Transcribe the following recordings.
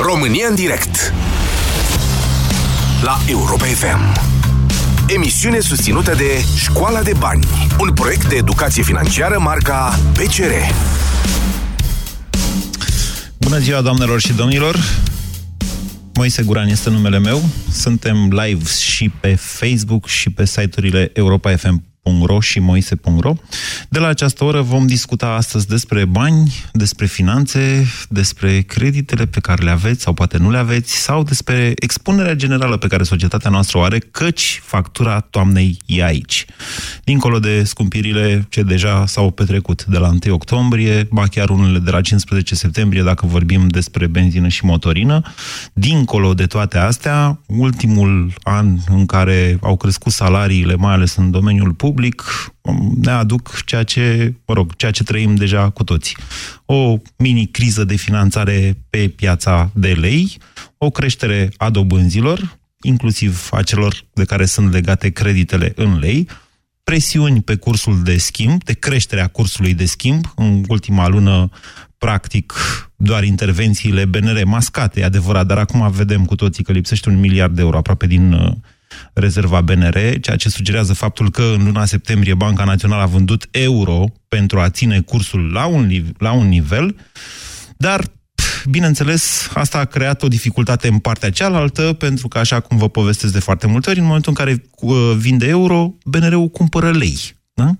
România în direct La Europa FM Emisiune susținută de Școala de Bani Un proiect de educație financiară marca PCR Bună ziua, doamnelor și domnilor! Moise Guran este numele meu. Suntem live și pe Facebook și pe site-urile Europa FM moise.ro și moise.ro. De la această oră vom discuta astăzi despre bani, despre finanțe, despre creditele pe care le aveți sau poate nu le aveți, sau despre expunerea generală pe care societatea noastră o are, căci factura toamnei e aici. Dincolo de scumpirile ce deja s-au petrecut de la 1 octombrie, ba chiar unele de la 15 septembrie, dacă vorbim despre benzină și motorină, dincolo de toate astea, ultimul an în care au crescut salariile, mai ales în domeniul public, public ne aduc ceea ce, mă rog, ceea ce trăim deja cu toții. O mini-criză de finanțare pe piața de lei, o creștere a dobânzilor, inclusiv a celor de care sunt legate creditele în lei, presiuni pe cursul de schimb, de creșterea cursului de schimb. În ultima lună, practic, doar intervențiile BNR mascate, e adevărat, dar acum vedem cu toții că lipsește un miliard de euro aproape din uh, rezerva BNR, ceea ce sugerează faptul că în luna septembrie Banca Națională a vândut euro pentru a ține cursul la un, la un nivel, dar bineînțeles, asta a creat o dificultate în partea cealaltă, pentru că, așa cum vă povestesc de foarte multe ori, în momentul în care uh, vinde euro, BNR-ul cumpără lei. Da?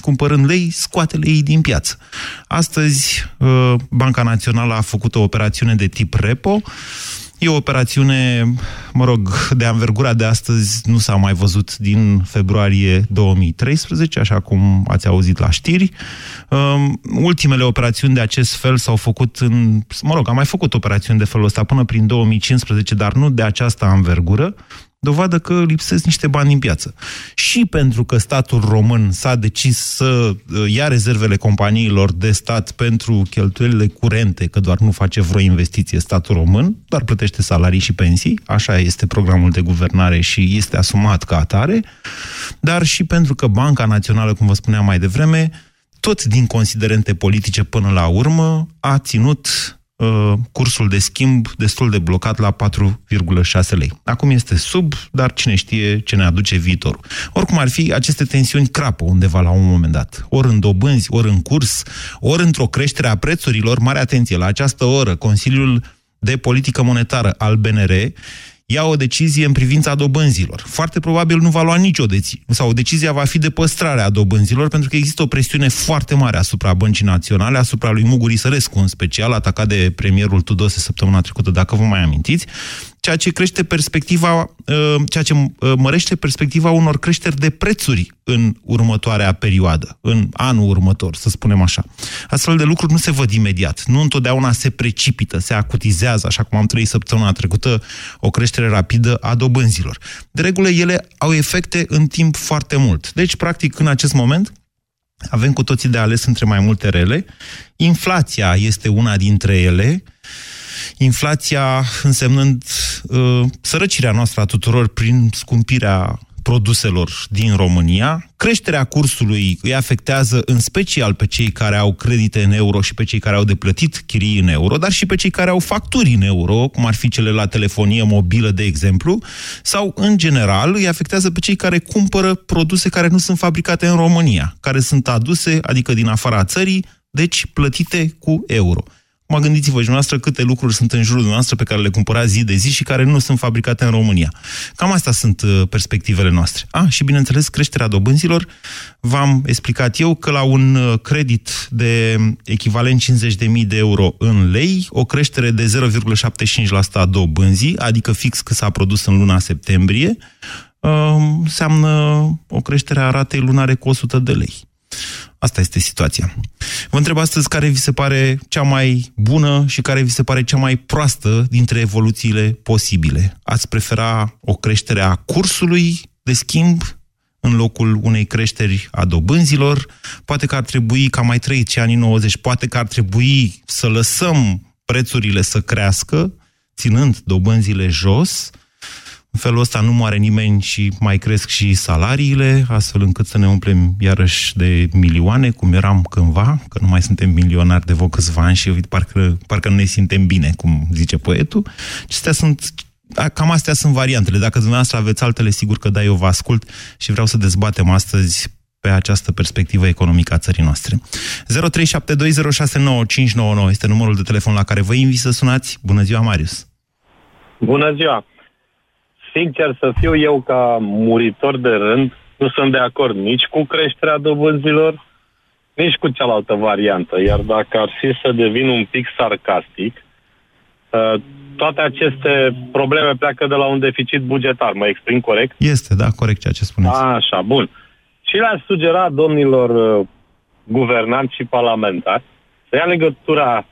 Cumpărând lei, scoate lei din piață. Astăzi, uh, Banca Națională a făcut o operațiune de tip repo, E o operațiune, mă rog, de anvergura de astăzi nu s-a mai văzut din februarie 2013, așa cum ați auzit la știri. Um, ultimele operațiuni de acest fel s-au făcut în... Mă rog, am mai făcut operațiuni de felul ăsta până prin 2015, dar nu de această anvergură dovadă că lipsesc niște bani în piață. Și pentru că statul român s-a decis să uh, ia rezervele companiilor de stat pentru cheltuielile curente, că doar nu face vreo investiție statul român, doar plătește salarii și pensii, așa este programul de guvernare și este asumat ca atare, dar și pentru că Banca Națională, cum vă spuneam mai devreme, tot din considerente politice până la urmă, a ținut Uh, cursul de schimb destul de blocat la 4,6 lei. Acum este sub, dar cine știe ce ne aduce viitorul. Oricum ar fi, aceste tensiuni crapă undeva la un moment dat. Ori în dobânzi, ori în curs, ori într-o creștere a prețurilor. Mare atenție, la această oră, Consiliul de Politică Monetară al BNR ia o decizie în privința dobânzilor. Foarte probabil nu va lua nicio decizie, sau decizia va fi de păstrare a dobânzilor, pentru că există o presiune foarte mare asupra băncii naționale, asupra lui Muguri Sărescu în special, atacat de premierul Tudose săptămâna trecută, dacă vă mai amintiți, ceea ce crește perspectiva, uh, ceea ce uh, mărește perspectiva unor creșteri de prețuri în următoarea perioadă, în anul următor, să spunem așa. Astfel de lucruri nu se văd imediat. Nu întotdeauna se precipită, se acutizează, așa cum am trăit săptămâna trecută, o creștere rapidă a dobânzilor. De regulă, ele au efecte în timp foarte mult. Deci, practic, în acest moment, avem cu toții de ales între mai multe rele. Inflația este una dintre ele, inflația însemnând uh, sărăcirea noastră a tuturor prin scumpirea produselor din România. Creșterea cursului îi afectează în special pe cei care au credite în euro și pe cei care au de plătit chirii în euro, dar și pe cei care au facturi în euro, cum ar fi cele la telefonie mobilă, de exemplu, sau, în general, îi afectează pe cei care cumpără produse care nu sunt fabricate în România, care sunt aduse, adică din afara țării, deci plătite cu euro. Mă gândiți-vă și dumneavoastră câte lucruri sunt în jurul noastră pe care le cumpărați zi de zi și care nu sunt fabricate în România. Cam astea sunt uh, perspectivele noastre. Ah, și bineînțeles, creșterea dobânzilor. V-am explicat eu că la un uh, credit de echivalent 50.000 de euro în lei, o creștere de 0,75% a dobânzii, adică fix cât s-a produs în luna septembrie, uh, înseamnă o creștere a ratei lunare cu 100 de lei. Asta este situația. Vă întreb astăzi care vi se pare cea mai bună și care vi se pare cea mai proastă dintre evoluțiile posibile. Ați prefera o creștere a cursului de schimb în locul unei creșteri a dobânzilor? Poate că ar trebui, ca mai trăiți anii 90, poate că ar trebui să lăsăm prețurile să crească, ținând dobânzile jos, În felul ăsta nu moare nimeni și mai cresc și salariile, astfel încât să ne umplem iarăși de milioane, cum eram cândva, că nu mai suntem milionari de vă câțiva ani și parcă, parcă nu ne simtem bine, cum zice poetul. Acestea sunt cam astea sunt variantele. Dacă dumneavoastră aveți altele, sigur că da, eu vă ascult și vreau să dezbatem astăzi pe această perspectivă economică a țării noastre. 0372069599 este numărul de telefon la care vă invit să sunați. Bună ziua, Marius! Bună ziua! Sincer să fiu eu ca muritor de rând, nu sunt de acord nici cu creșterea dobânzilor, nici cu cealaltă variantă. Iar dacă ar fi să devin un pic sarcastic, uh, toate aceste probleme pleacă de la un deficit bugetar. Mă exprim corect? Este, da, corect ceea ce spuneți. Așa, bun. Și le-aș sugera domnilor uh, guvernanți și parlamentari să ia legătura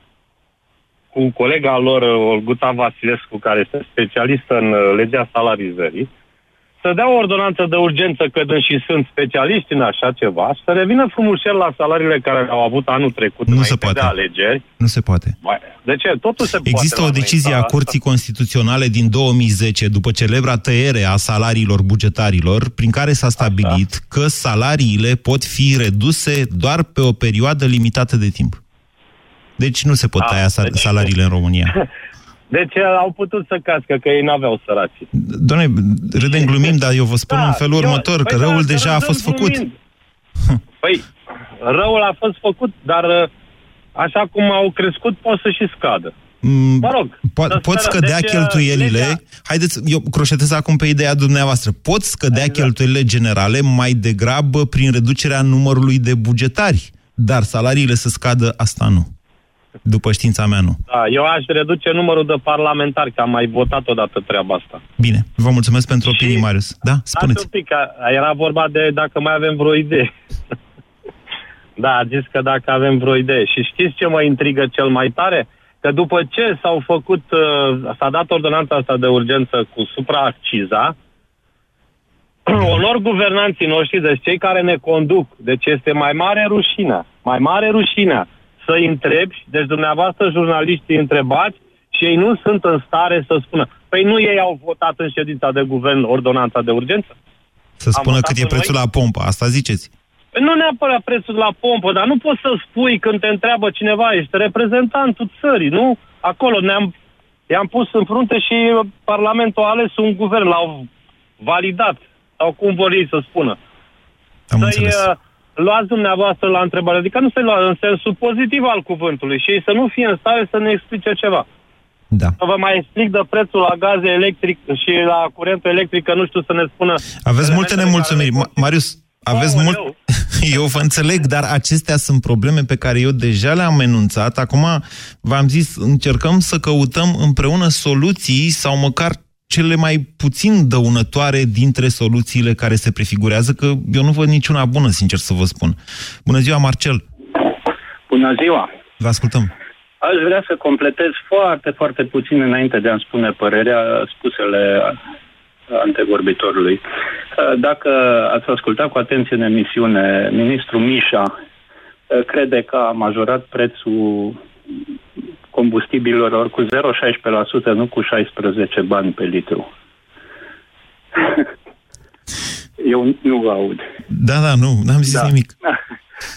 cu colega lor, Olguta Vasilescu, care este specialistă în uh, legea salarizării, să dea o ordonanță de urgență, cădând și sunt specialiști în așa ceva, și să revină frumușel la salariile care au avut anul trecut nu se poate. de alegeri. Nu se poate. De ce? Totul se Există poate o decizie a Curții asta. Constituționale din 2010, după celebra tăiere a salariilor bugetarilor, prin care s-a stabilit așa. că salariile pot fi reduse doar pe o perioadă limitată de timp. Deci nu se pot a, ah, tăia deci... salariile în România. Deci au putut să cască, că ei n-aveau săraci. Doamne, râdem, glumim, dar eu vă spun da, în felul eu, următor, păi că răul da, deja a fost făcut. Păi, răul a fost făcut, dar uh, așa cum au crescut, pot să și scadă. Mm, mă rog. Po- pot scădea deci, uh, cheltuielile. Legea... Haideți, eu croșetez acum pe ideea dumneavoastră. Pot scădea exact. cheltuielile generale mai degrabă prin reducerea numărului de bugetari, dar salariile să scadă, asta nu. După știința mea, nu. Da, eu aș reduce numărul de parlamentari, că am mai votat odată treaba asta. Bine, vă mulțumesc pentru opinii, și... Marius. Da, spuneți. un pic, era vorba de dacă mai avem vreo idee. da, a zis că dacă avem vreo idee. Și știți ce mă intrigă cel mai tare? Că după ce s-au făcut, uh, s-a dat ordonanța asta de urgență cu supraacciza, onor guvernanții noștri, deci cei care ne conduc, deci este mai mare rușinea, mai mare rușinea să-i întrebi, deci dumneavoastră jurnaliștii întrebați și ei nu sunt în stare să spună, păi nu ei au votat în ședința de guvern ordonanța de urgență? Să spună cât e prețul noi? la pompă, asta ziceți. Păi nu neapărat prețul la pompă, dar nu poți să spui când te întreabă cineva, ești reprezentantul țării, nu? Acolo ne-am, i-am pus în frunte și Parlamentul a ales un guvern, l-au validat, sau cum vor ei să spună. Am să înțeles. Uh, luați dumneavoastră la întrebare, adică nu se lua în sensul pozitiv al cuvântului și ei să nu fie în stare să ne explice ceva. Da. Să vă mai explic de prețul la gaze electric și la curentul electric, că nu știu să ne spună... Aveți multe nemulțumiri. Care... Marius, aveți oh, mult... Eu. eu vă înțeleg, dar acestea sunt probleme pe care eu deja le-am enunțat. Acum, v-am zis, încercăm să căutăm împreună soluții sau măcar cele mai puțin dăunătoare dintre soluțiile care se prefigurează, că eu nu văd niciuna bună, sincer să vă spun. Bună ziua, Marcel! Bună ziua! Vă ascultăm! Aș vrea să completez foarte, foarte puțin înainte de a-mi spune părerea spusele antevorbitorului. Dacă ați ascultat cu atenție în emisiune, ministrul Mișa crede că a majorat prețul combustibililor cu 0,16%, nu cu 16 bani pe litru. Eu nu aud. Da, da, nu, n-am zis da. nimic.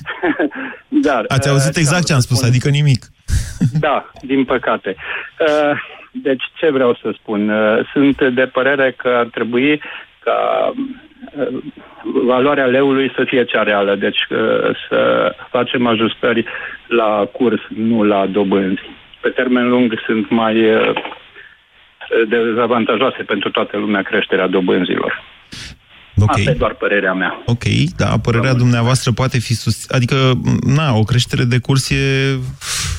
Dar, Ați auzit uh, exact ce am spus, spun. adică nimic. da, din păcate. Uh, deci, ce vreau să spun? Uh, sunt de părere că ar trebui ca valoarea leului să fie cea reală, deci să facem ajustări la curs, nu la dobânzi pe termen lung sunt mai uh, dezavantajoase pentru toată lumea creșterea dobânzilor. Okay. Asta e doar părerea mea. Ok, da, părerea dumneavoastră poate fi sus... Adică, na, o creștere de curs e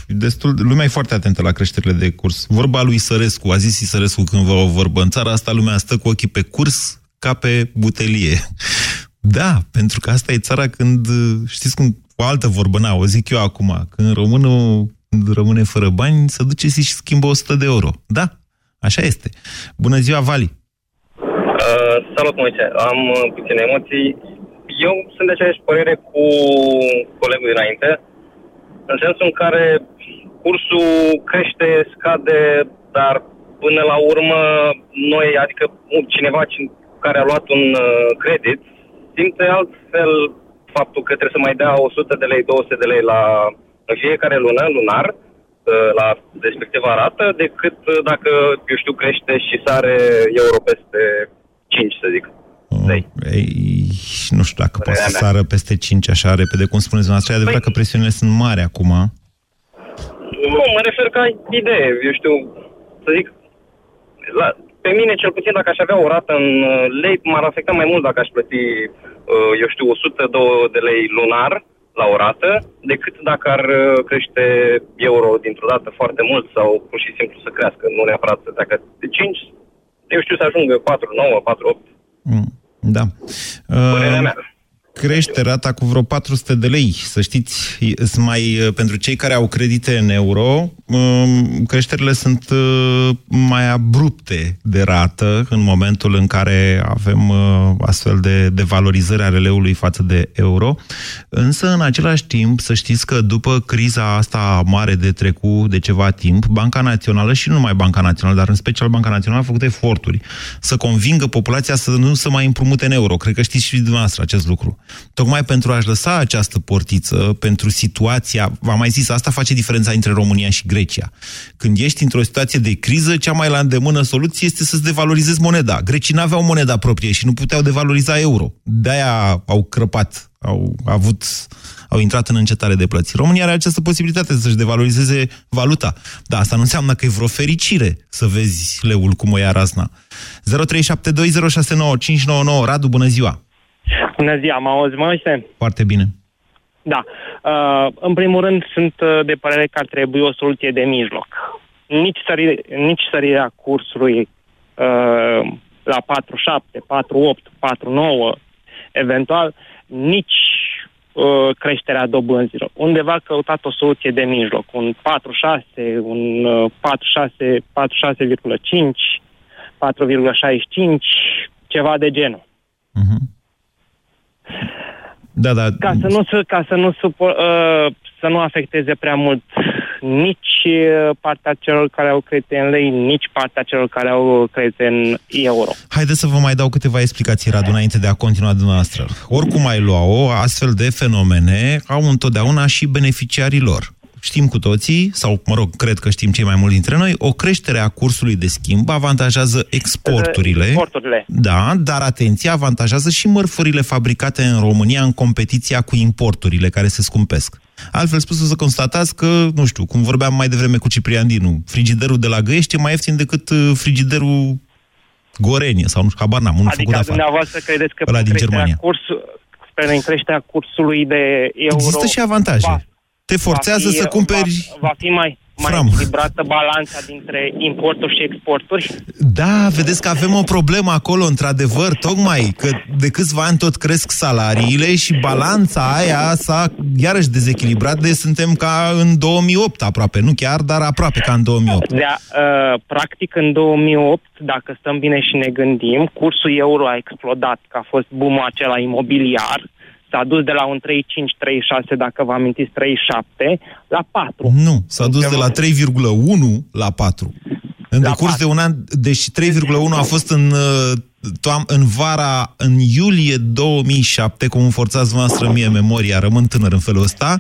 destul... Lumea e foarte atentă la creșterile de curs. Vorba lui Sărescu, a zis Sărescu când vă o vorbă. În țara asta lumea stă cu ochii pe curs ca pe butelie. Da, pentru că asta e țara când, știți cum, o altă vorbă, na, o zic eu acum, când românul rămâne fără bani, să duce și schimbă 100 de euro. Da, așa este. Bună ziua, Vali! Uh, salut, Moise! Am uh, puține emoții. Eu sunt de aceeași părere cu colegul dinainte, în sensul în care cursul crește, scade, dar până la urmă, noi, adică cineva care a luat un uh, credit, simte altfel faptul că trebuie să mai dea 100 de lei, 200 de lei la în fiecare lună, lunar, uh, la respectiva rată, decât uh, dacă, eu știu, crește și sare euro peste 5, să zic. Lei. Ei, nu știu dacă poate să sară peste 5 așa repede, cum spuneți dumneavoastră. E adevărat păi, că presiunile sunt mari acum. Nu, mă refer ca idee. Eu știu, să zic, la, pe mine, cel puțin, dacă aș avea o rată în uh, lei, m-ar afecta mai mult dacă aș plăti, uh, eu știu, 102 de lei lunar la o rată, decât dacă ar uh, crește euro dintr-o dată foarte mult sau pur și simplu să crească, nu neapărat să treacă de 5, eu știu să ajungă 4, 9, 4, 8. Mm, da. Părerea uh... mea crește rata cu vreo 400 de lei. Să știți, mai, pentru cei care au credite în euro, um, creșterile sunt uh, mai abrupte de rată în momentul în care avem uh, astfel de, de valorizări ale leului față de euro. Însă, în același timp, să știți că după criza asta mare de trecut de ceva timp, Banca Națională și nu numai Banca Națională, dar în special Banca Națională a făcut eforturi să convingă populația să nu se mai împrumute în euro. Cred că știți și dumneavoastră acest lucru tocmai pentru a-și lăsa această portiță, pentru situația, v-am mai zis, asta face diferența între România și Grecia. Când ești într-o situație de criză, cea mai la îndemână soluție este să-ți devalorizezi moneda. Grecii n-aveau moneda proprie și nu puteau devaloriza euro. De-aia au crăpat, au avut au intrat în încetare de plăți. România are această posibilitate să-și devalorizeze valuta. Dar asta nu înseamnă că e vreo fericire să vezi leul cum o ia razna. 0372069599 Radu, bună ziua! Bună ziua, mă auzi, mă Moise? Foarte bine. Da. Uh, în primul rând, sunt uh, de părere că ar trebui o soluție de mijloc. Nici, sări, nici sărirea cursului uh, la 4,7, 4,8, 4,9, eventual, nici uh, creșterea dobânzilor. Undeva căutat o soluție de mijloc, un 4,6, un uh, 4,6, 4,6,5, 4,65, ceva de genul. Uh-huh. Da, da. Ca să nu, ca să nu, supor, uh, să nu afecteze prea mult nici uh, partea celor care au credite în lei, nici partea celor care au credite în euro. Haideți să vă mai dau câteva explicații, Radu, înainte de a continua dumneavoastră. Oricum ai lua-o, astfel de fenomene au întotdeauna și beneficiarii lor știm cu toții, sau mă rog, cred că știm cei mai mulți dintre noi, o creștere a cursului de schimb avantajează exporturile. Exporturile. Da, dar atenție, avantajează și mărfurile fabricate în România în competiția cu importurile care se scumpesc. Altfel spus, o să constatați că, nu știu, cum vorbeam mai devreme cu Ciprian Dinu, frigiderul de la Găiești e mai ieftin decât uh, frigiderul Gorenie, sau nu știu, habar n-am, unul adică făcut afară. dumneavoastră credeți că din Germania. Curs, spre creșterea cursului de euro... Există și avantaje. Va te forțează fi, să cumperi... Va, va fi mai, mai Fram. echilibrată balanța dintre importuri și exporturi? Da, vedeți că avem o problemă acolo, într-adevăr, tocmai că de câțiva ani tot cresc salariile și balanța aia s-a iarăși dezechilibrat de suntem ca în 2008 aproape, nu chiar, dar aproape ca în 2008. Da, uh, practic în 2008, dacă stăm bine și ne gândim, cursul euro a explodat, că a fost boom acela imobiliar, S-a dus de la un 3,5-3,6, dacă vă amintiți, 3,7, la 4. Nu, s-a dus de la 3,1 la 4. În decurs de un an, deci 3,1 a fost în, uh, toam, în vara, în iulie 2007, cum forțați noastră mie memoria, rămân tânăr în felul ăsta,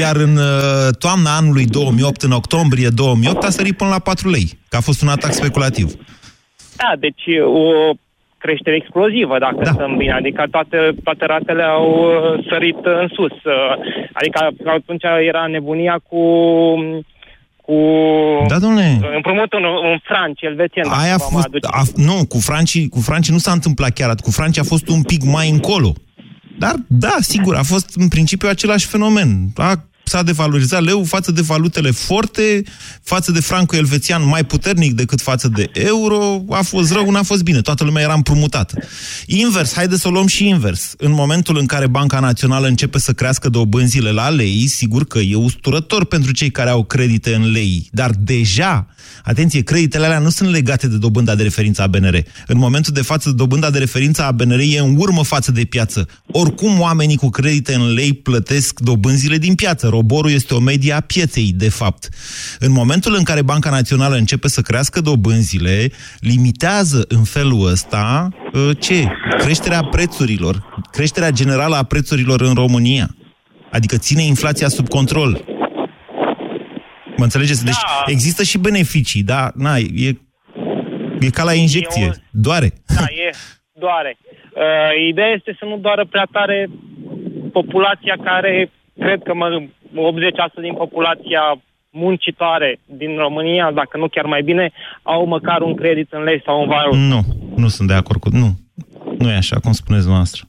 iar în uh, toamna anului 2008, în octombrie 2008, a sărit până la 4 lei, că a fost un atac speculativ. Da, deci o creștere explozivă, dacă da. stăm bine. Adică toate, toate ratele au uh, sărit în sus. Uh, adică atunci era nebunia cu cu da, domnule. împrumutul în, în franci, elvețian. Aia a fost, a, nu, cu francii, cu francii nu s-a întâmplat chiar Cu francii a fost un pic mai încolo. Dar, da, sigur, a fost în principiu același fenomen. A s-a devalorizat leu față de valutele forte, față de franco elvețian mai puternic decât față de euro, a fost rău, n-a fost bine, toată lumea era împrumutată. Invers, haideți să o luăm și invers. În momentul în care Banca Națională începe să crească dobânzile la lei, sigur că e usturător pentru cei care au credite în lei, dar deja Atenție, creditele alea nu sunt legate de dobânda de referință a BNR. În momentul de față, dobânda de referință a BNR e în urmă față de piață. Oricum, oamenii cu credite în lei plătesc dobânzile din piață. Roborul este o medie a pieței, de fapt. În momentul în care Banca Națională începe să crească dobânzile, limitează în felul ăsta uh, ce? Creșterea prețurilor, creșterea generală a prețurilor în România. Adică ține inflația sub control. Mă înțelegeți? Deci Da. există și beneficii, da? Na, e, e ca la injecție. E un- Doare. Da, e, doare. Uh, ideea este să nu doară prea tare populația care, cred că mă, 80% din populația muncitoare din România, dacă nu chiar mai bine, au măcar un credit în lei sau un valut. Nu, nu sunt de acord cu... Nu. Nu e așa, cum spuneți dumneavoastră.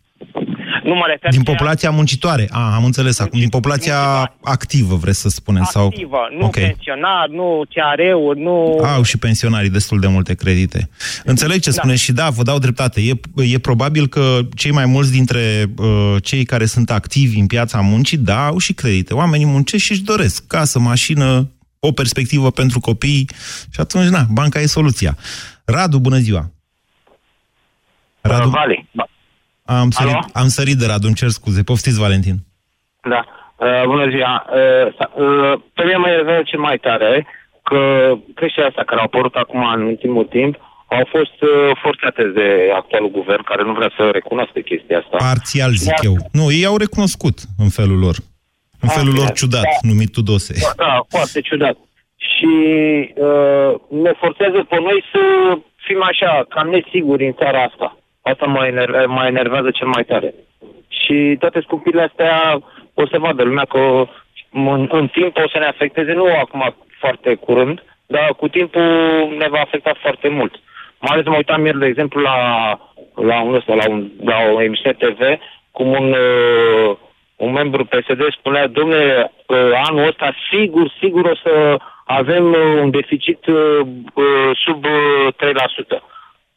Nu mă refer Din chiar populația muncitoare. A, am înțeles acum. Din populația Muncitoare. activă, vreți să spuneți? Sau... activă, nu Ok. pensionar, nu CR-uri, nu... Au și pensionarii destul de multe credite. Înțeleg ce Da. spuneți și da, vă dau dreptate. E, e probabil că cei mai mulți dintre uh, cei care sunt activi în piața muncii, da, au și credite. Oamenii muncesc și își doresc casă, mașină, o perspectivă pentru copii și atunci, na, banca e soluția. Radu, bună ziua! Radu, Vali. Am sărit, Alo? am sărit de Radu, îmi cer scuze. Poftiți, Valentin. Da. Uh, bună ziua. Uh, sa- uh, pe mine mă enervează cel mai tare că creșterea asta care au apărut acum în ultimul timp au fost uh, forțate de actualul guvern care nu vrea să recunoască chestia asta. Parțial, zic Da. eu. Nu, ei au recunoscut în felul lor. În Ah, felul lor bine. ciudat, Da. numit Tudose. Da, foarte ciudat. Și uh, ne forțează pe noi să fim așa, cam nesiguri în țara asta. Asta mă, enerve, mă enervează cel mai tare. Și toate scumpirile astea o să vadă lumea că în, în timp o să ne afecteze, nu acum foarte curând, dar cu timpul ne va afecta foarte mult. Mai ales mă uitam ieri, de exemplu, la, la, un ăsta, la, un, la o emisiune TV, cum un, uh, un membru PSD spunea, domnule, uh, anul ăsta sigur, sigur o să avem uh, un deficit uh, uh, sub uh, 3%.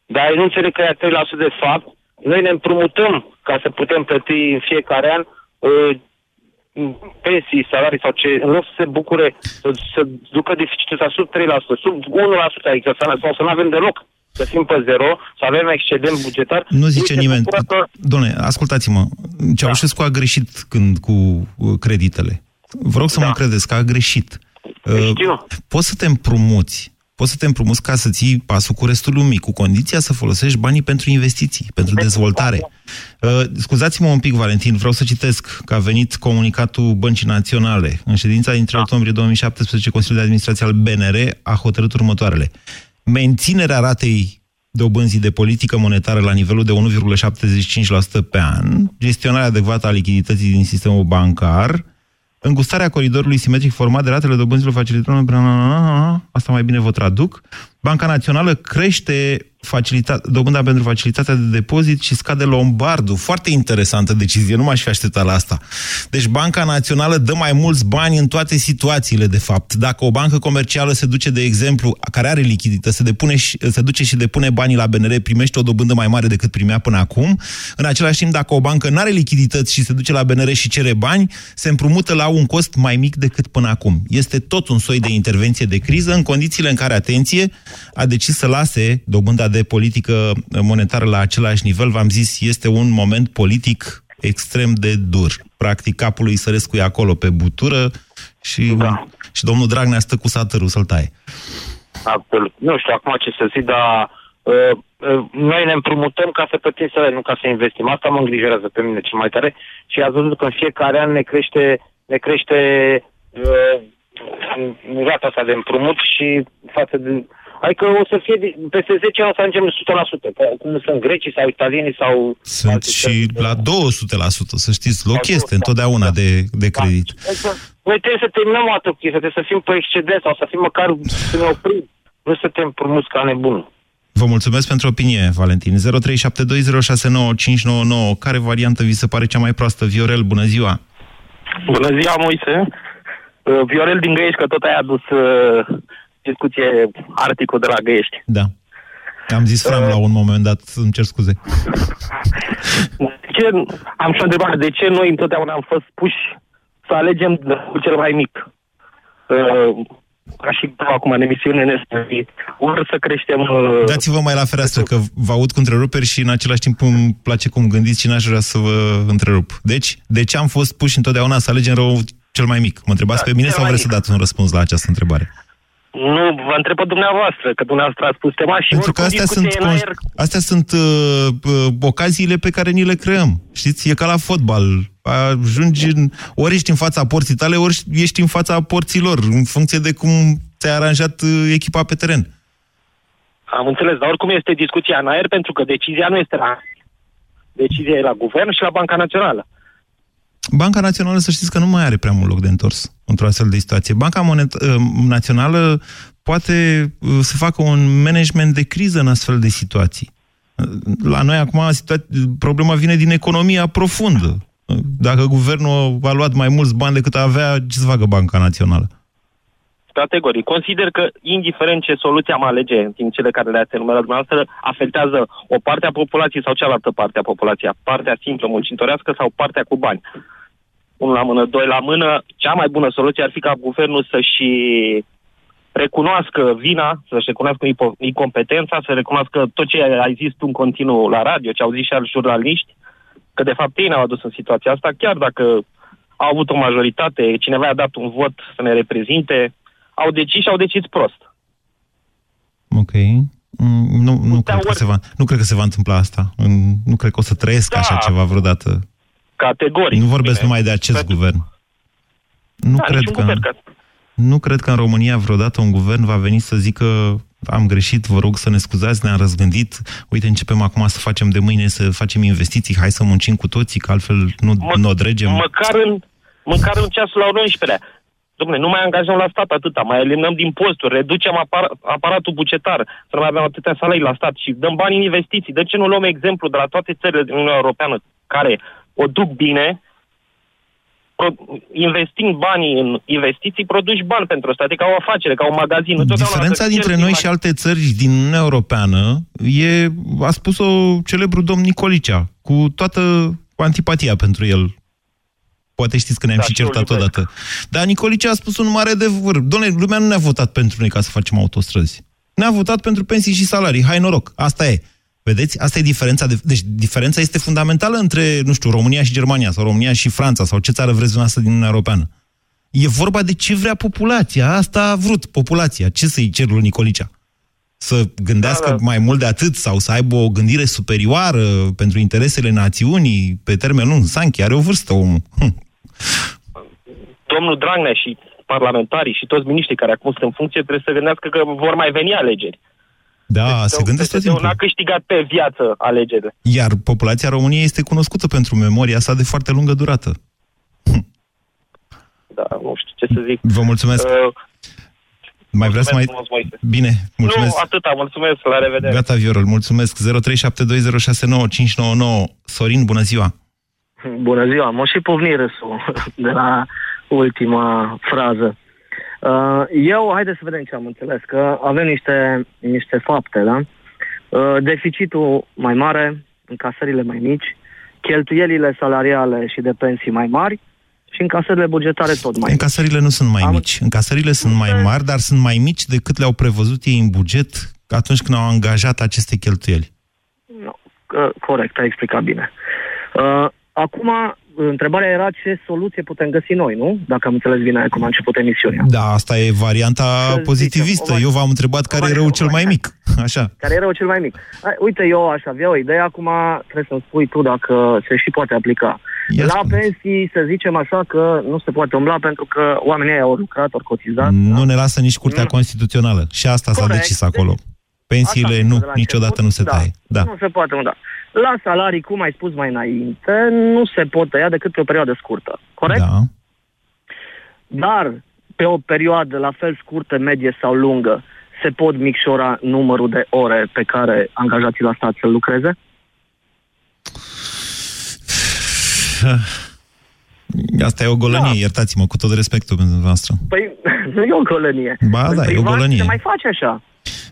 Dar eu nu înțeleg că e 3% de fapt. Noi ne împrumutăm ca să putem plăti în fiecare an uh, pensii, salarii sau ce, în loc să se bucure, să, să ducă deficitul ăsta sub 3%, sub 1%, adică să, sau să nu avem deloc, să fim pe zero, să avem excedent bugetar. Nu zice Ei se nimeni. bucură Că, Domnule, ascultați-mă. Ceaușescu a greșit când cu uh, creditele. Vă rog să Da. mă credeți că a greșit. Uh, Știu. Poți să te împrumuți. Poți să te împrumuți ca să ții pasul cu restul lumii, cu condiția să folosești banii pentru investiții, pentru dezvoltare. Uh, scuzați-mă un pic, Valentin, vreau să citesc că a venit comunicatul Băncii Naționale. În ședința dintre octombrie 2017, Consiliul de Administrație al BNR a hotărât următoarele. Menținerea ratei dobânzii de politică monetară la nivelul de 1,75% pe an, gestionarea adecvată a lichidității din sistemul bancar, îngustarea coridorului simetric format de ratele dobânzilor facilităților, asta mai bine vă traduc, Banca Națională crește facilita- dobânda pentru facilitatea de depozit și scade lombardul. Foarte interesantă decizie, nu m-aș fi așteptat la asta. Deci Banca Națională dă mai mulți bani în toate situațiile, de fapt. Dacă o bancă comercială se duce, de exemplu, care are lichidită, se, depune și, se duce și depune banii la BNR, primește o dobândă mai mare decât primea până acum. În același timp, dacă o bancă nu are lichidități și se duce la BNR și cere bani, se împrumută la un cost mai mic decât până acum. Este tot un soi de intervenție de criză în condițiile în care, atenție, a decis să lase dobânda de politică monetară la același nivel. V-am zis, este un moment politic extrem de dur. Practic, capul lui Sărescu e acolo pe butură și, Da. și domnul Dragnea stă cu satărul să-l taie. absolut. Nu știu acum ce să zic, dar uh, uh, noi ne împrumutăm ca să plătim salarii, nu ca să investim. Asta mă îngrijorează pe mine cel mai tare și ați văzut că în fiecare an ne crește, ne crește uh, rata asta de împrumut și față de... Adică o să fie, di- peste 10 ani o să ajungem 100%, că cum sunt grecii sau italienii sau... Sunt alte și țări. la 200%, să știți, loc Da, este da, întotdeauna da. de, de Da. credit. Adică Noi trebuie să terminăm o dată chestia, trebuie să fim pe excedent sau să fim măcar să ne oprim. Nu să te împrumuți ca nebunul. Vă mulțumesc pentru opinie, Valentin. 0372069599. Care variantă vi se pare cea mai proastă? Viorel, bună ziua! Bună ziua, Moise. Uh, Viorel din Găiești, că tot ai adus uh, discuție articul de la Găiești. Da. Am zis Fram la un moment dat, îmi cer scuze. De ce, am și o întrebare. De ce noi întotdeauna am fost puși să alegem cu cel mai mic? Uh, ca și acum în emisiune ne spui, ori să creștem... Uh, Dați-vă mai la fereastră, că vă aud cu întreruperi și în același timp îmi place cum gândiți și n-aș vrea să vă întrerup. Deci, de ce am fost puși întotdeauna să alegem rău Cel mai mic. Mă întrebați Da, pe mine cel sau mai vreți să mic. dați un răspuns la această întrebare? Nu, vă întreb pe dumneavoastră, că dumneavoastră ați spus tema și Pentru că oricum astea sunt, discuția e în aer. astea sunt uh, uh, ocaziile pe care ni le creăm. Știți, e ca la fotbal. Ajungi în, ori ești în fața porții tale, ori ești în fața porților, în funcție de cum ți-ai aranjat uh, echipa pe teren. Am înțeles, dar oricum este discuția în aer pentru că decizia nu este la... Decizia e la guvern și la Banca Națională. Banca Națională, să știți că nu mai are prea mult loc de întors într-o astfel de situație. Banca Monet- uh, Națională poate uh, să facă un management de criză în astfel de situații. Uh, La noi acum situa- problema vine din economia profundă. Uh, Dacă guvernul a luat mai mulți bani decât avea, ce să facă Banca Națională? Categoric. Consider că, indiferent ce soluție am alege din cele care le-ați enumerat dumneavoastră, afectează o parte a populației sau cealaltă parte a populației, partea simplă, muncitorească sau partea cu bani. Unul la mână, doi la mână. Cea mai bună soluție ar fi ca guvernul să-și recunoască vina, să-și recunoască ipo- incompetența, să recunoască tot ce ai zis tu în continuu la radio, ce au zis și alți jurnaliști, că de fapt ei ne-au adus în situația asta, chiar dacă au avut o majoritate, cineva a dat un vot să ne reprezinte, au decis și au decis prost. Ok. Mm, Nu, nu, Putea cred că ori- se va, nu cred că se va întâmpla asta. Mm, Nu cred că o să trăiesc Da. așa ceva vreodată. Categoric. Nu vorbesc Bine. numai de acest Pentru- guvern. Nu Da, cred niciun că... guvern, că Nu cred că în România vreodată un guvern va veni să zică am greșit, vă rog să ne scuzați, ne-am răzgândit, uite, începem acum să facem de mâine, să facem investiții, hai să muncim cu toții, că altfel nu, nu o dregem. Măcar în, măcar în ceasul la 11-lea. Dom'le, nu mai angajăm la stat atâta, mai eliminăm din posturi, reducem apar- aparatul bugetar, să nu mai avem atâtea salarii la stat și dăm bani în investiții. De ce nu luăm exemplu de la toate țările din Uniunea Europeană care o duc bine, pro- investind banii în investiții, produci bani pentru stat, e ca o afacere, ca un magazin. Întotdeauna Diferența dacă dintre pierzi noi din și alte țări din Uniunea Europeană e, a spus-o celebrul domn Nicolicea, cu toată antipatia pentru el. Poate știți că ne-am Da, și și eu certat îl iubesc. odată. Dar Nicolicea a spus un mare adevăr. Doamne, lumea nu ne-a votat pentru noi ca să facem autostrăzi. Ne-a votat pentru pensii și salarii. Hai noroc, asta e. Vedeți? Asta e diferența. De... Deci diferența este fundamentală între, nu știu, România și Germania sau România și Franța sau ce țară vreți dumneavoastră din Uniunea Europeană. E vorba de ce vrea populația. Asta a vrut populația. Ce să-i cer lui Nicolicea? Să gândească Da, da. mai mult de atât sau să aibă o gândire superioară pentru interesele națiunii pe termen lung. Sanchi are o vârstă, omul. Hm. domnul Dragnea și parlamentarii și toți miniștrii care acum sunt în funcție trebuie să gândească că vor mai veni alegeri. Da, se gândesc tot PSD-ul timpul. n-a câștigat pe viață alegerile. Iar populația României este cunoscută pentru memoria sa de foarte lungă durată. Da, nu știu ce să zic. Vă mulțumesc. Uh, mai vreți să mai... mulțumesc frumos, Moise. Bine, mulțumesc. Nu, atâta, mulțumesc, la revedere. Gata, Viorel, mulțumesc. 0372069599. Sorin, bună ziua. Bună ziua, m-a și povnit râsul de la ultima frază. Uh, Eu, haideți să vedem ce am înțeles, că avem niște, niște fapte, da? Uh, Deficitul mai mare, încasările mai mici, cheltuielile salariale și de pensii mai mari și încasările bugetare tot mai mici. Încasările nu sunt mai Am- mici. Încasările sunt mai mari, dar sunt mai mici decât le-au prevăzut ei în buget atunci când au angajat aceste cheltuieli. Nu, că- corect, ai explicat bine. Uh, acum, întrebarea era ce soluție putem găsi noi, nu? Dacă am înțeles bine cum a început emisiunea. Da, asta e varianta Să pozitivistă. zicem, o Eu v-am întrebat care e rău cel mai mic. Așa. Care era cel mai mic. Hai, Uite, eu aș avea o idee, acum trebuie să-mi spui tu dacă se și poate aplica. Ia La spuneți. pensii, să zicem așa că nu se poate umbla pentru că oamenii ăia au lucrat, au cotizat. Nu ne lasă nici Curtea Nu. Constituțională. Și asta s-a Corect. decis acolo. Pensiile Asta am nu, spus de la niciodată început. nu se taie. Da. Nu se poate da. La salarii, cum ai spus mai înainte, nu se pot tăia decât pe o perioadă scurtă. Corect? Da. Dar pe o perioadă la fel scurtă, medie sau lungă, se pot micșora numărul de ore pe care angajații la stat să lucreze? Asta e o golănie, Da. iertați-mă, cu tot respectul pentru noastră. Păi nu e o golănie. Ba În da, e o privat golănie. se mai face așa.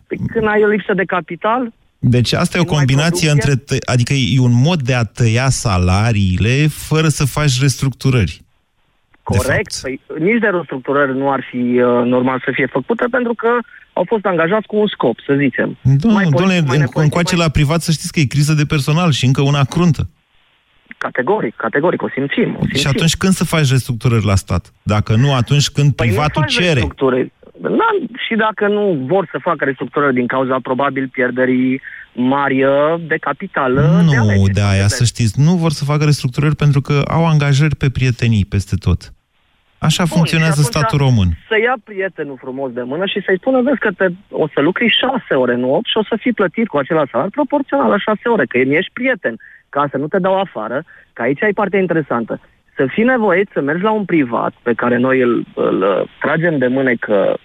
Păi când ai o lipsă de capital, Deci asta e o Nu ai combinație producție? între... Tă... Adică e un mod de a tăia salariile fără să faci restructurări. corect, fapt. păi, nici de restructurări nu ar fi uh, normal să fie făcută pentru că au fost angajați cu un scop, să zicem. Da, Mai politic, domnule, mai în, nepolitic, încoace mai- la privat să știți că e criză de personal și încă una cruntă. categoric, categoric, o simțim. O simțim. Și atunci când să faci restructurări la stat? Dacă nu, atunci când Păi nu privatul faci cere. Restructurări. Da, și dacă nu vor să facă restructurări din cauza probabil pierderii mari uh, de capital uh, de Nu, alegeri. de aia să știți, nu vor să facă restructurări pentru că au angajări pe prietenii peste tot. Așa Bun, funcționează și atunci statul român. Să ia prietenul frumos de mână și să-i spună, vezi că te, o să lucri șase ore, nu opt, și o să fii plătit cu același salar proporțional la șase ore, că ești prieten, ca să nu te dau afară, că aici ai partea interesantă. Să fii nevoit să mergi la un privat pe care noi îl, îl uh, tragem de mânecă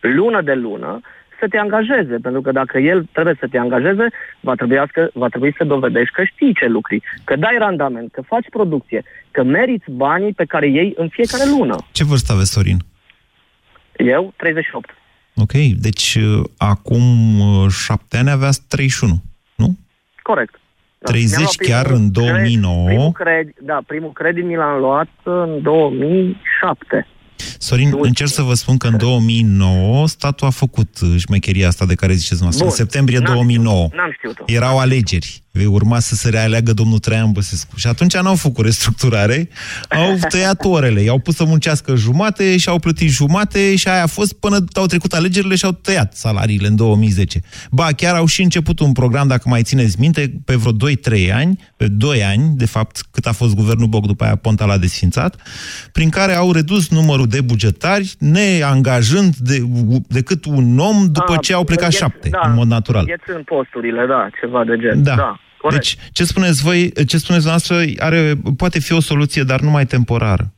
lună de lună, să te angajeze, pentru că dacă el trebuie să te angajeze, va trebui, va trebui să dovedești că știi ce lucri, că dai randament, că faci producție, că meriți banii pe care iei în fiecare lună. Ce vârstă aveți, Sorin? Eu, 38. Ok, deci uh, acum uh, șapte ani aveați 31, nu? Corect. Da. 30 Mi-am luat chiar în 2009. Primul credit, da, primul credit mi l-am luat în 2007. Sorin, încerc să vă spun că în 2009 statul a făcut uh, șmecheria asta de care ziceți noastră. În Bun. septembrie N-am 2009. știut-o, N-am știut-o. Erau alegeri. Urma să se realeagă domnul Traian Băsescu. Și atunci n-au făcut restructurare, au tăiat orele, i-au pus să muncească jumate și au plătit jumate și aia a fost până au trecut alegerile și au tăiat salariile în 2010. Ba, chiar au și început un program, dacă mai țineți minte, pe vreo 2-3 ani, pe 2 ani, de fapt, cât a fost guvernul Boc, după aia Ponta l-a desfințat, prin care au redus numărul de bugetari, neangajând de, decât un om după Ah, ce au plecat îngheț- șapte, da, în mod natural. Înghețând posturile, da, ceva de gen. Da. da corect. Deci, ce spuneți voi, ce spuneți noastră, are, poate fi o soluție, dar numai temporară.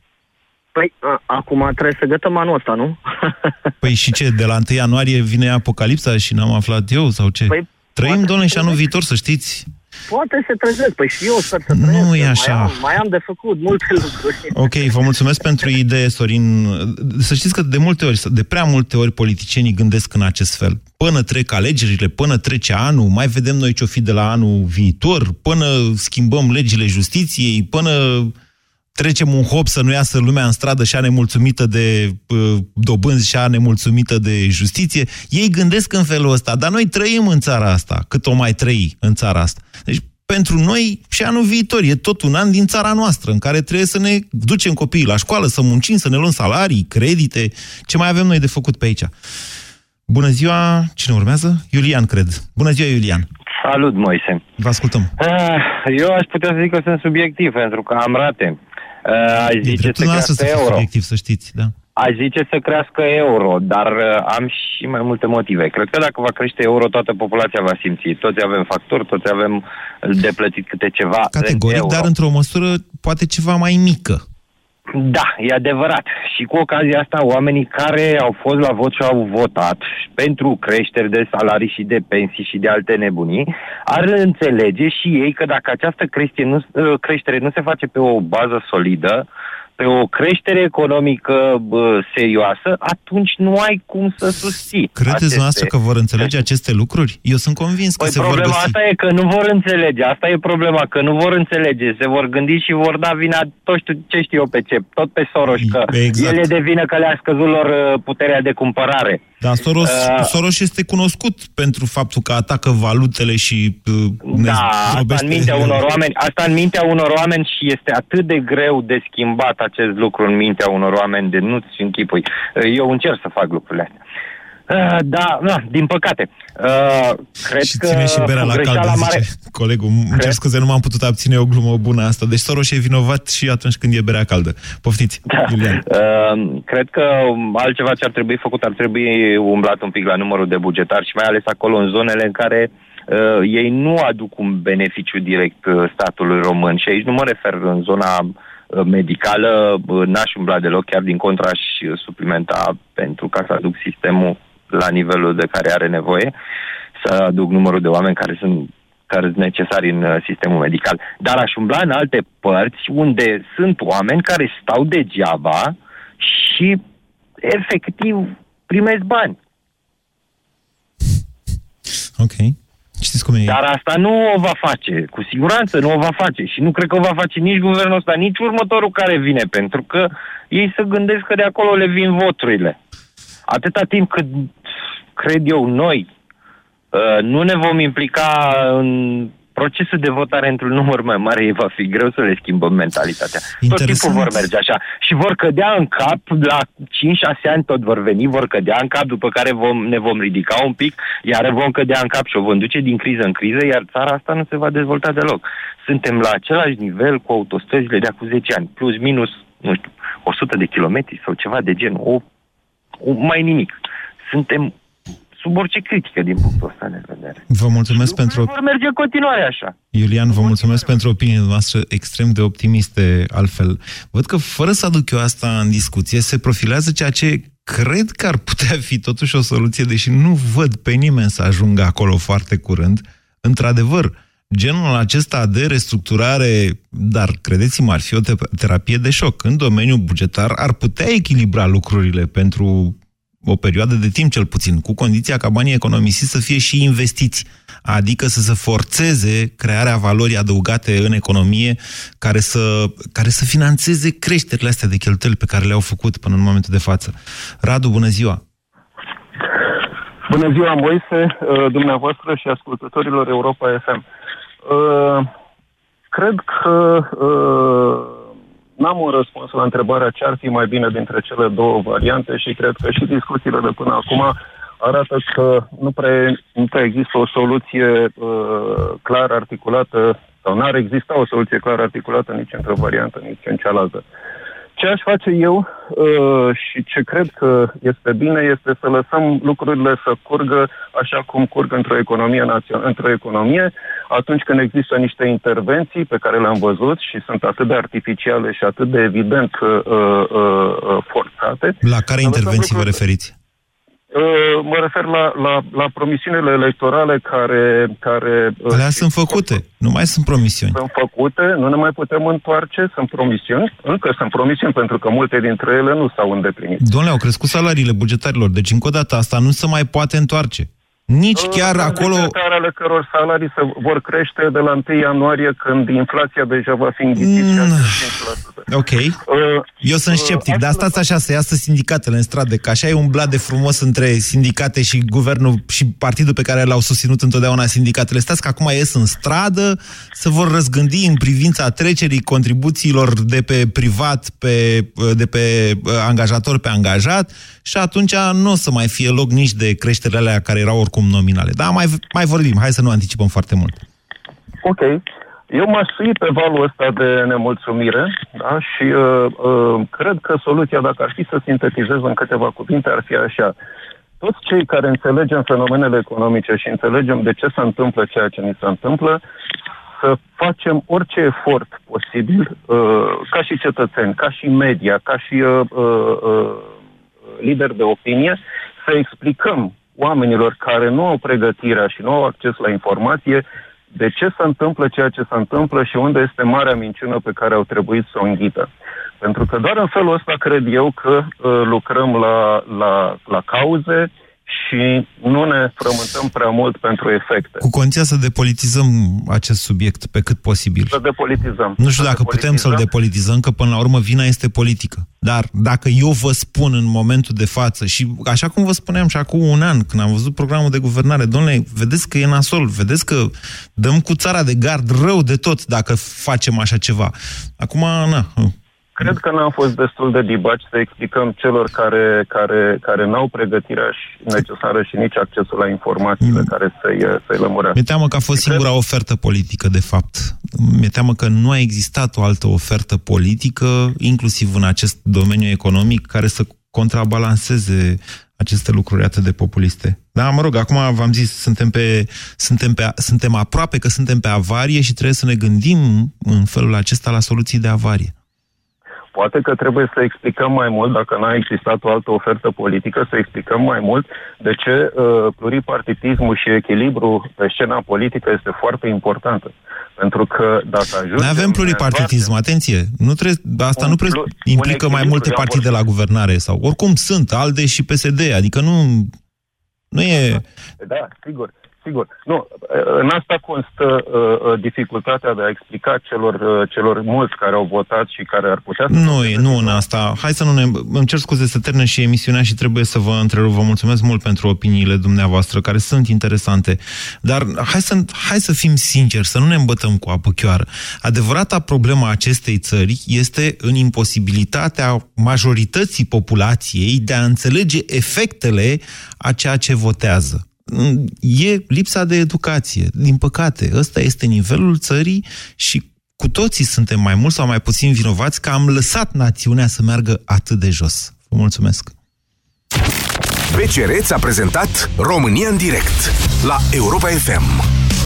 Păi, a, acum trebuie să gătăm anul ăsta, nu? Păi și ce, de la 1 ianuarie vine apocalipsa și n-am aflat eu sau ce? Păi, Trăim, poate domnule, să și anul trăiesc. viitor, să știți. Poate se trezesc, păi și eu sper să Nu trăiesc, e că așa. Mai am, mai am de făcut multe lucruri. Ok, vă mulțumesc pentru idee, Sorin. Să știți că de multe ori, de prea multe ori, politicienii gândesc în acest fel. Până trec alegerile, până trece anul, mai vedem noi ce-o fi de la anul viitor, până schimbăm legile justiției, până trecem un hop să nu iasă lumea în stradă și a nemulțumită de uh, dobânzi și a nemulțumită de justiție. Ei gândesc în felul ăsta, dar noi trăim în țara asta, cât o mai trăi în țara asta. Deci pentru noi și anul viitor e tot un an din țara noastră în care trebuie să ne ducem copiii la școală, să muncim, să ne luăm salarii, credite, ce mai avem noi de făcut pe aici. Bună ziua, cine urmează? Iulian, cred. Bună ziua, Iulian. Salut, Moise. Vă ascultăm. Ah, Eu aș putea să zic că sunt subiectiv, pentru că am rate. Ah, Aș E zice dreptul să noastră crească să fiți euro. subiectiv, să știți, da. Aș zice să crească euro, dar uh, am și mai multe motive. Cred că dacă va crește euro, toată populația va simți. Toți avem facturi, toți avem de plătit câte ceva Categoric, în euro. dar într-o măsură poate ceva mai mică. Da, e adevărat. Și cu ocazia asta, oamenii care au fost la vot și au votat pentru creșteri de salarii și de pensii și de alte nebunii, ar înțelege și ei că dacă această creștere nu, creștere nu se face pe o bază solidă, pe o creștere economică bă, serioasă, atunci nu ai cum să susții. Credeți aceste- noastră că vor înțelege aceste lucruri? Eu sunt convins că Păi se vor problema găsi. asta e că nu vor înțelege, asta e problema, că nu vor înțelege, se vor gândi și vor da vina, tot știu, ce știu eu pe ce, tot pe Soros, că Exact. el e de vină că le-a scăzut lor uh, puterea de cumpărare. Dar Soros, Uh, Soros este cunoscut pentru faptul că atacă valutele și uh, ne Da, asta zdrobește- în mintea unor oameni, asta în mintea unor oameni și este atât de greu de schimbat acest lucru în mintea unor oameni de nu-ți închipui. Uh, Eu încerc să fac lucrurile astea. Uh, Da, da, din păcate. Uh, cred și că ține și berea la greșeala caldă, mare... zice colegul. Îmi cer scuze, nu m-am putut abține o glumă bună asta. Deci Soros e vinovat și atunci când e berea caldă. Poftiți, Da. Iulian. Uh, cred că um, altceva ce ar trebui făcut ar trebui umblat un pic la numărul de bugetari și mai ales acolo în zonele în care uh, ei nu aduc un beneficiu direct uh, statului român. Și aici nu mă refer în zona uh, medicală, uh, n-aș umbla deloc, chiar din contra aș uh, suplimenta pentru ca să aduc sistemul la nivelul de care are nevoie, să aduc numărul de oameni care sunt care sunt necesari în uh, sistemul medical. Dar aș umbla în alte părți unde sunt oameni care stau degeaba și efectiv primesc bani. Ok. Știți cum e? Dar asta nu o va face, cu siguranță nu o va face și nu cred că o va face nici guvernul ăsta, nici următorul care vine, pentru că ei se gândesc că de acolo le vin voturile. Atâta timp cât, cred eu, noi uh, nu ne vom implica în procesul de votare într-un număr mai mare va fi greu să le schimbăm mentalitatea. Tot timpul vor merge așa și vor cădea în cap, la 5-6 ani tot vor veni, vor cădea în cap, după care vom, ne vom ridica un pic, iar vom cădea în cap și o vom duce din criză în criză, iar țara asta nu se va dezvolta deloc. Suntem la același nivel cu autostrăzile de acum 10 ani, plus minus, nu știu, 100 de kilometri sau ceva de genul, o, o, mai nimic. Suntem sub orice critică din punctul ăsta de vedere. Vă mulțumesc pentru... Vor merge în continuare așa. Iulian, vă mulțumesc pentru opiniile noastre extrem de optimiste altfel. Văd că fără să aduc eu asta în discuție, se profilează ceea ce cred că ar putea fi totuși o soluție, deși nu văd pe nimeni să ajungă acolo foarte curând. Într-adevăr, genul acesta de restructurare, dar credeți-mă, ar fi o terapie de șoc. În domeniul bugetar ar putea echilibra lucrurile pentru o perioadă de timp cel puțin, cu condiția ca banii economisiți să fie și investiți, adică să se forțeze crearea valorii adăugate în economie care să, care să financeze creșterile astea de cheltuieli pe care le-au făcut până în momentul de față. Radu, bună ziua! Bună ziua, Moise, uh, dumneavoastră și ascultătorilor Europa FM. Uh, cred că uh, N-am un răspuns la întrebarea ce ar fi mai bine dintre cele două variante și cred că și discuțiile de până acum arată că nu prea, nu prea există o soluție uh, clar articulată sau n-ar exista o soluție clar articulată nici într-o variantă, nici în cealaltă. Ce aș face eu uh, și ce cred că este bine este să lăsăm lucrurile să curgă așa cum curg într-o economie, națională, într-o economie atunci când există niște intervenții pe care le-am văzut și sunt atât de artificiale și atât de evident uh, uh, uh forțate. La care intervenții vă referiți? Uh, mă refer la, la, la promisiunile electorale care... care uh, Alea sunt făcute, nu mai sunt promisiuni. Sunt făcute, nu ne mai putem întoarce, sunt promisiuni. Încă sunt promisiuni, pentru că multe dintre ele nu s-au îndeplinit. Domnule, au crescut salariile bugetarilor, deci încă o dată asta nu se mai poate întoarce. Nici chiar acolo... ale căror salarii se vor crește de la 1 ianuarie, când inflația deja va fi înghițită mm. Ok. Uh, Eu sunt uh, sceptic, uh, dar stați așa, să iasă sindicatele în stradă, că așa e umblat de frumos între sindicate și guvernul și partidul pe care l-au susținut întotdeauna sindicatele. Stați că acum ies în stradă, să vor răzgândi în privința trecerii contribuțiilor de pe privat, pe, de pe uh, angajator pe angajat și atunci nu o să mai fie loc nici de creșterile alea care erau oricum nominale. Dar mai, mai vorbim, hai să nu anticipăm foarte mult. Ok. Eu m-aș sui pe valul ăsta de nemulțumire da? și uh, uh, cred că soluția, dacă ar fi să sintetizez în câteva cuvinte, ar fi așa. Toți cei care înțelegem fenomenele economice și înțelegem de ce se întâmplă ceea ce ni se întâmplă, să facem orice efort posibil, uh, ca și cetățeni, ca și media, ca și uh, uh, uh lideri de opinie, să explicăm oamenilor care nu au pregătirea și nu au acces la informație de ce se întâmplă ceea ce se întâmplă și unde este marea minciună pe care au trebuit să o înghită. Pentru că doar în felul ăsta cred eu că uh, lucrăm la, la, la cauze și nu ne frământăm prea mult pentru efecte. Cu condiția să depolitizăm acest subiect pe cât posibil. Să depolitizăm. Nu știu să dacă putem să-l depolitizăm, că până la urmă vina este politică. Dar dacă eu vă spun în momentul de față și așa cum vă spuneam și acum un an, când am văzut programul de guvernare, domnule, vedeți că e nasol, vedeți că dăm cu țara de gard rău de tot dacă facem așa ceva. Acum, na, Cred că n-am fost destul de dibaci să explicăm celor care, care, care n-au pregătirea necesară și nici accesul la informațiile mm. care să-i, să-i lămurească. Mi-e teamă că a fost singura cred... ofertă politică, de fapt. Mi-e teamă că nu a existat o altă ofertă politică, inclusiv în acest domeniu economic, care să contrabalanceze aceste lucruri atât de populiste. Da, mă rog, acum v-am zis, suntem, pe, suntem, pe, suntem aproape că suntem pe avarie și trebuie să ne gândim în felul acesta la soluții de avarie. Poate că trebuie să explicăm mai mult, dacă n-a existat o altă ofertă politică, să explicăm mai mult de ce uh, pluripartitismul și echilibru pe scena politică este foarte importantă. Pentru că dacă ajungem... Noi avem pluripartitism, atenție. Nu trebuie, asta un, nu pre- implică mai multe partide la guvernare sau oricum sunt, ALDE și PSD, adică nu, nu e... Da, sigur. Sigur. Nu, în asta constă uh, uh, dificultatea de a explica celor, uh, celor mulți care au votat și care ar putea să... Nu, e, nu în asta. Hai să nu ne... Îmi cer scuze să termină și emisiunea și trebuie să vă întrerup. Vă mulțumesc mult pentru opiniile dumneavoastră, care sunt interesante. Dar hai să, hai să fim sinceri, să nu ne îmbătăm cu apă chioară. Adevărata problema acestei țări este în imposibilitatea majorității populației de a înțelege efectele a ceea ce votează e lipsa de educație. Din păcate, ăsta este nivelul țării și cu toții suntem mai mult sau mai puțin vinovați că am lăsat națiunea să meargă atât de jos. Vă mulțumesc! BCR a prezentat România în direct la Europa FM